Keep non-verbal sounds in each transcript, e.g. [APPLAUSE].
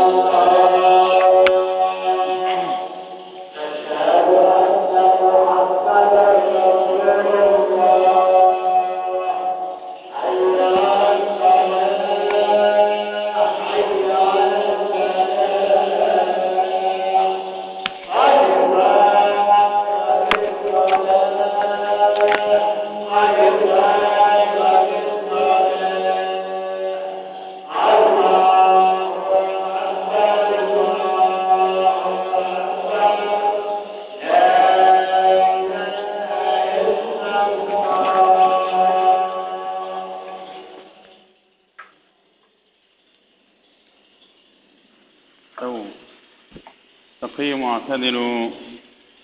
Oh, أو تقيموا واعتدلوا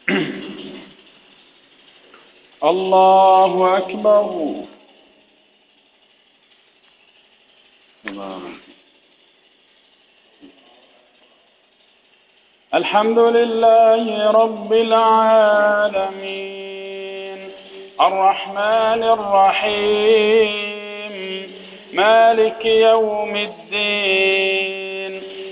[CLEARS THROAT] الله أكبر. الحمد لله رب العالمين. الرحمن الرحيم. مالك يوم الدين.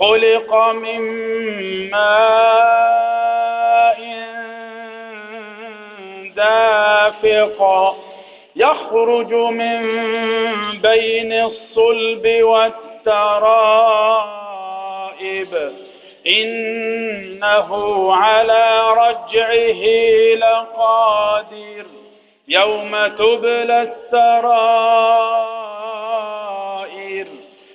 خلق من ماء دافق يخرج من بين الصلب والترائب. إنه على رجعه لقادر يوم تبلى السرائر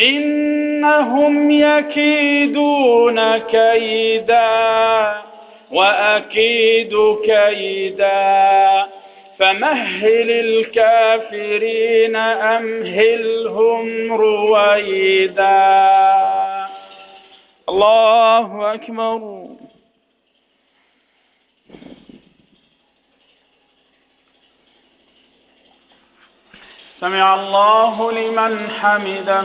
إنهم يكيدون كيدا وأكيد كيدا فمهل الكافرين أمهلهم رويدا. الله أكبر. سمع الله لمن حمده.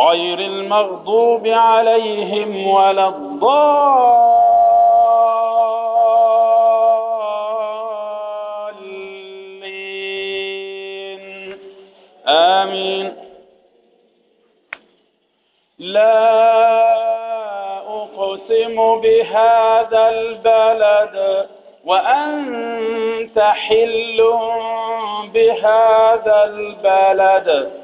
غير المغضوب عليهم ولا الضالين. آمين. لا أقسم بهذا البلد وأنت حل بهذا البلد.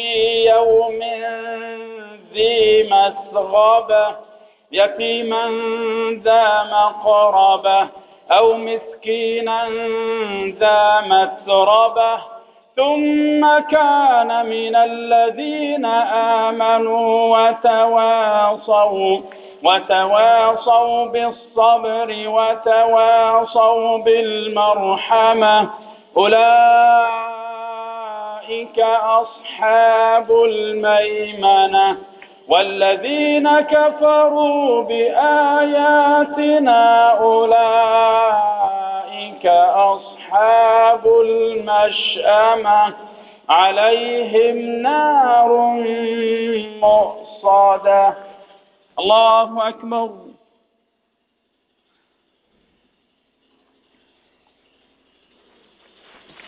في يوم ذي مسغبة يتيما ذا مقربة أو مسكينا ذا مسربة ثم كان من الذين آمنوا وتواصوا وتواصوا بالصبر وتواصوا بالمرحمة. أولئك أصحاب الميمنة والذين كفروا بآياتنا أولئك أصحاب المشأمة عليهم نار مؤصدة. الله أكبر.